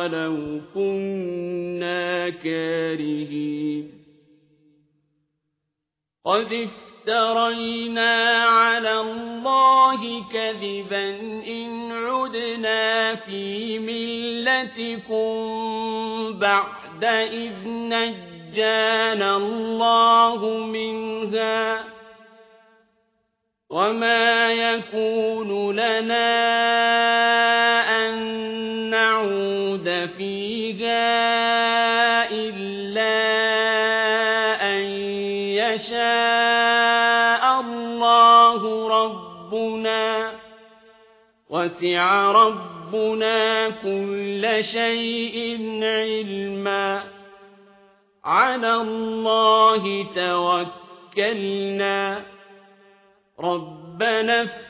أولو كنا كارهين. قد افترينا على الله كذبا إن عدنا في ملتكم بعد إذ نجانا الله منها وما يكون لنا نعود فيها إلا أن يشاء الله ربنا وسع ربنا كل شيء علما على الله توكلنا ربنا افتح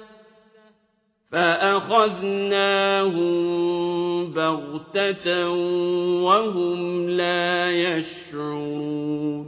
فأخذناهم بغتة وهم لا يشعرون.